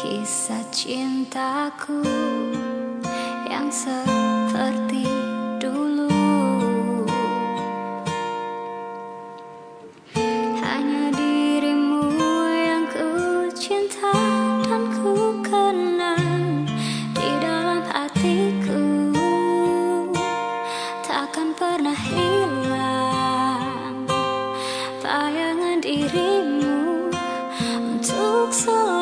Kisah cintaku yang seperti dulu. Hanya dirimu yang ku cinta dan ku kenang Di dalam hatiku. Takkan pernah hilang Bayangan dirimu untuk selamanya